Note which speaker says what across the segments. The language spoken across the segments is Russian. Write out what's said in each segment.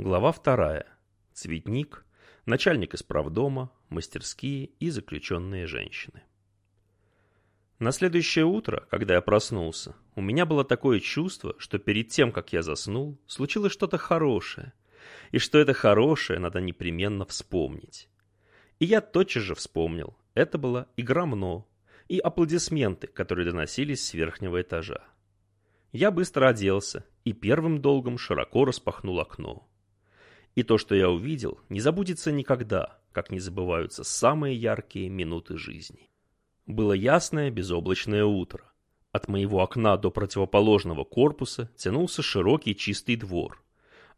Speaker 1: Глава вторая. Цветник, начальник исправдома, мастерские и заключенные женщины. На следующее утро, когда я проснулся, у меня было такое чувство, что перед тем, как я заснул, случилось что-то хорошее, и что это хорошее надо непременно вспомнить. И я тотчас же вспомнил. Это была игра МНО и аплодисменты, которые доносились с верхнего этажа. Я быстро оделся и первым долгом широко распахнул окно. И то, что я увидел, не забудется никогда, как не забываются самые яркие минуты жизни. Было ясное безоблачное утро. От моего окна до противоположного корпуса тянулся широкий чистый двор,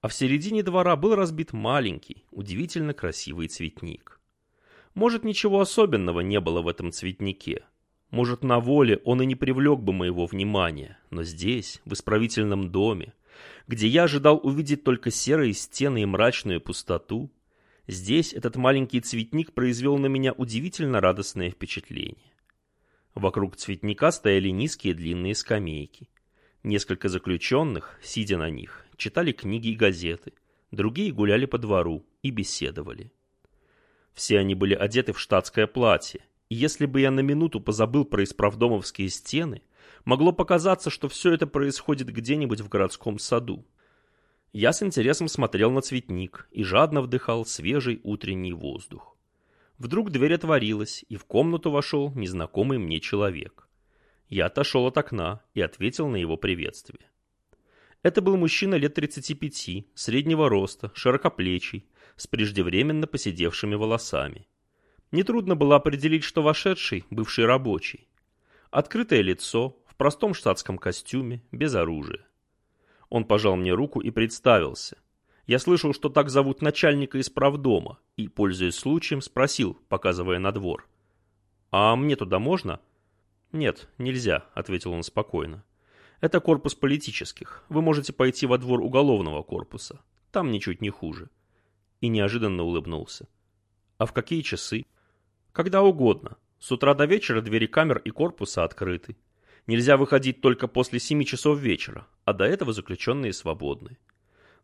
Speaker 1: а в середине двора был разбит маленький, удивительно красивый цветник. Может, ничего особенного не было в этом цветнике. Может, на воле он и не привлек бы моего внимания, но здесь, в исправительном доме, где я ожидал увидеть только серые стены и мрачную пустоту, здесь этот маленький цветник произвел на меня удивительно радостное впечатление. Вокруг цветника стояли низкие длинные скамейки. Несколько заключенных, сидя на них, читали книги и газеты, другие гуляли по двору и беседовали. Все они были одеты в штатское платье, и если бы я на минуту позабыл про исправдомовские стены, могло показаться, что все это происходит где-нибудь в городском саду. Я с интересом смотрел на цветник и жадно вдыхал свежий утренний воздух. Вдруг дверь отворилась, и в комнату вошел незнакомый мне человек. Я отошел от окна и ответил на его приветствие. Это был мужчина лет 35, среднего роста, широкоплечий, с преждевременно поседевшими волосами. Нетрудно было определить, что вошедший – бывший рабочий. Открытое лицо, простом штатском костюме, без оружия. Он пожал мне руку и представился. Я слышал, что так зовут начальника исправдома, и, пользуясь случаем, спросил, показывая на двор. «А мне туда можно?» «Нет, нельзя», — ответил он спокойно. «Это корпус политических. Вы можете пойти во двор уголовного корпуса. Там ничуть не хуже». И неожиданно улыбнулся. «А в какие часы?» «Когда угодно. С утра до вечера двери камер и корпуса открыты. Нельзя выходить только после 7 часов вечера, а до этого заключенные свободны.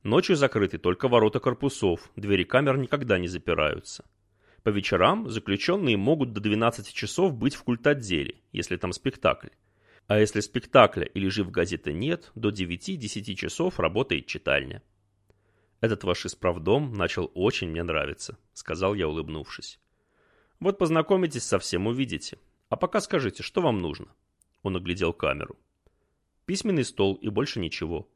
Speaker 1: Ночью закрыты только ворота корпусов, двери камер никогда не запираются. По вечерам заключенные могут до 12 часов быть в культотделе, если там спектакль. А если спектакля или жив газеты нет, до 9-10 часов работает читальня. «Этот ваш исправдом начал очень мне нравиться», — сказал я, улыбнувшись. «Вот познакомитесь со всем, увидите. А пока скажите, что вам нужно?» Он оглядел камеру. Письменный стол и больше ничего.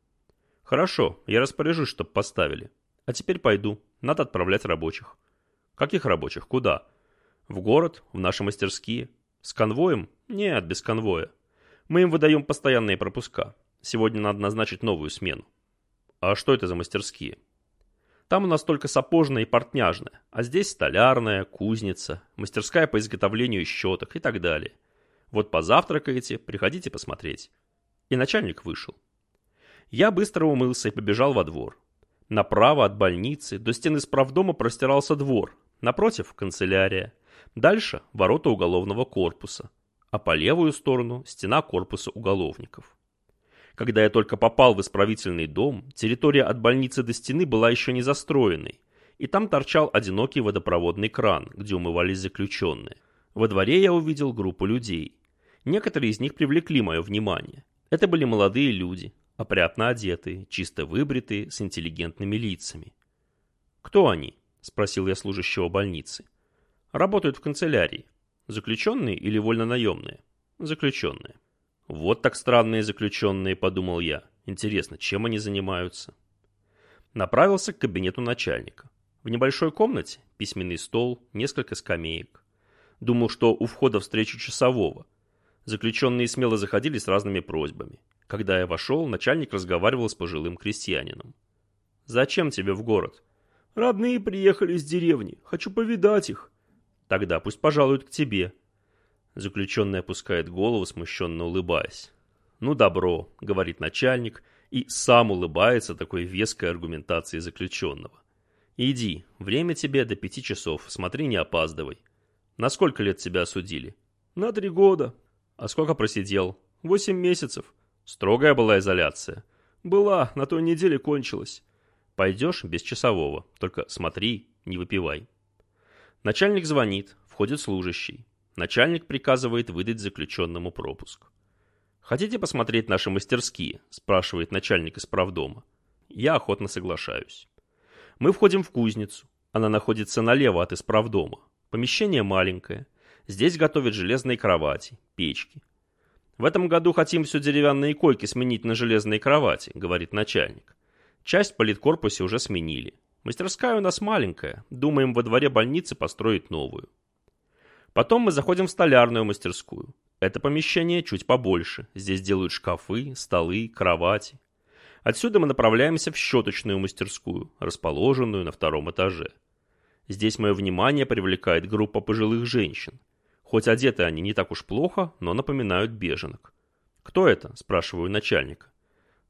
Speaker 1: Хорошо, я распоряжусь, чтоб поставили. А теперь пойду. Надо отправлять рабочих. Каких рабочих? Куда? В город, в наши мастерские. С конвоем? Нет, без конвоя. Мы им выдаем постоянные пропуска. Сегодня надо назначить новую смену. А что это за мастерские? Там у нас только сапожная и портняжная, а здесь столярная, кузница, мастерская по изготовлению щеток и так далее. Вот позавтракаете, приходите посмотреть. И начальник вышел. Я быстро умылся и побежал во двор. Направо от больницы до стены справдома простирался двор, напротив – канцелярия, дальше – ворота уголовного корпуса, а по левую сторону – стена корпуса уголовников. Когда я только попал в исправительный дом, территория от больницы до стены была еще не застроенной, и там торчал одинокий водопроводный кран, где умывались заключенные. Во дворе я увидел группу людей. Некоторые из них привлекли мое внимание. Это были молодые люди, опрятно одетые, чисто выбритые, с интеллигентными лицами. «Кто они?» – спросил я служащего больницы. «Работают в канцелярии. Заключенные или вольнонаемные?» «Заключенные». «Вот так странные заключенные», – подумал я. «Интересно, чем они занимаются?» Направился к кабинету начальника. В небольшой комнате письменный стол, несколько скамеек. Думал, что у входа встречу часового – Заключенные смело заходили с разными просьбами. Когда я вошел, начальник разговаривал с пожилым крестьянином. «Зачем тебе в город?» «Родные приехали из деревни. Хочу повидать их». «Тогда пусть пожалуют к тебе». Заключенный опускает голову, смущенно улыбаясь. «Ну, добро», — говорит начальник, и сам улыбается такой веской аргументации заключенного. «Иди, время тебе до пяти часов, смотри, не опаздывай». «На сколько лет тебя осудили?» «На три года», а сколько просидел? Восемь месяцев. Строгая была изоляция. Была, на той неделе кончилась. Пойдешь без часового, только смотри, не выпивай. Начальник звонит, входит служащий. Начальник приказывает выдать заключенному пропуск. «Хотите посмотреть наши мастерские?» – спрашивает начальник из правдома. Я охотно соглашаюсь. Мы входим в кузницу. Она находится налево от исправдома. Помещение маленькое. Здесь готовят железные кровати, печки. В этом году хотим все деревянные койки сменить на железные кровати, говорит начальник. Часть в политкорпусе уже сменили. Мастерская у нас маленькая. Думаем во дворе больницы построить новую. Потом мы заходим в столярную мастерскую. Это помещение чуть побольше. Здесь делают шкафы, столы, кровати. Отсюда мы направляемся в щеточную мастерскую, расположенную на втором этаже. Здесь мое внимание привлекает группа пожилых женщин. Хоть одеты они не так уж плохо, но напоминают беженок. «Кто это?» – спрашиваю начальника.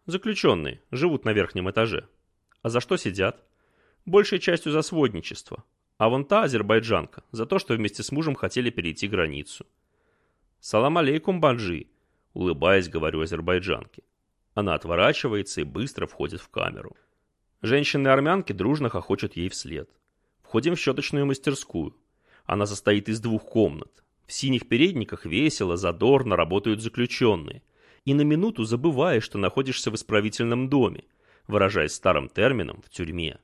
Speaker 1: «Заключенные, живут на верхнем этаже». «А за что сидят?» «Большей частью за сводничество. А вон та азербайджанка, за то, что вместе с мужем хотели перейти границу». «Салам алейкум, банджи», – улыбаясь, говорю азербайджанке. Она отворачивается и быстро входит в камеру. Женщины-армянки дружно хохочут ей вслед. Входим в щеточную мастерскую. Она состоит из двух комнат. В синих передниках весело, задорно работают заключенные. И на минуту забываешь, что находишься в исправительном доме, выражаясь старым термином, в тюрьме.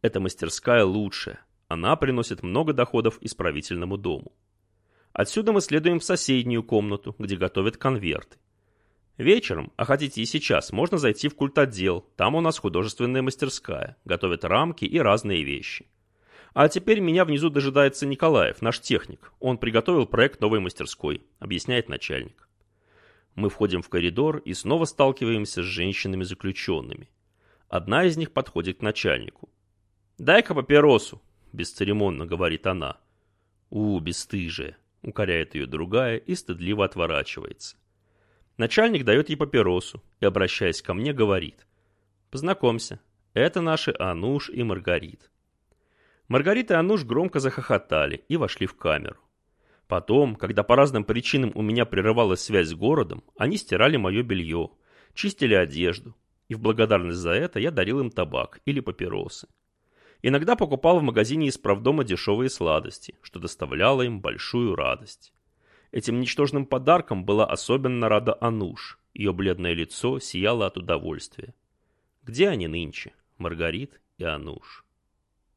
Speaker 1: Эта мастерская лучшая. Она приносит много доходов исправительному дому. Отсюда мы следуем в соседнюю комнату, где готовят конверты. Вечером, а хотите и сейчас, можно зайти в культотдел. Там у нас художественная мастерская. Готовят рамки и разные вещи. А теперь меня внизу дожидается Николаев, наш техник. Он приготовил проект новой мастерской, объясняет начальник. Мы входим в коридор и снова сталкиваемся с женщинами-заключенными. Одна из них подходит к начальнику. «Дай-ка папиросу», – бесцеремонно говорит она. «У, бесстыжая», – укоряет ее другая и стыдливо отворачивается. Начальник дает ей папиросу и, обращаясь ко мне, говорит. «Познакомься, это наши Ануш и Маргарит. Маргарита и Ануш громко захохотали и вошли в камеру. Потом, когда по разным причинам у меня прерывалась связь с городом, они стирали мое белье, чистили одежду, и в благодарность за это я дарил им табак или папиросы. Иногда покупал в магазине из правдома дешевые сладости, что доставляло им большую радость. Этим ничтожным подарком была особенно рада Ануш, ее бледное лицо сияло от удовольствия. Где они нынче, Маргарит и Ануш?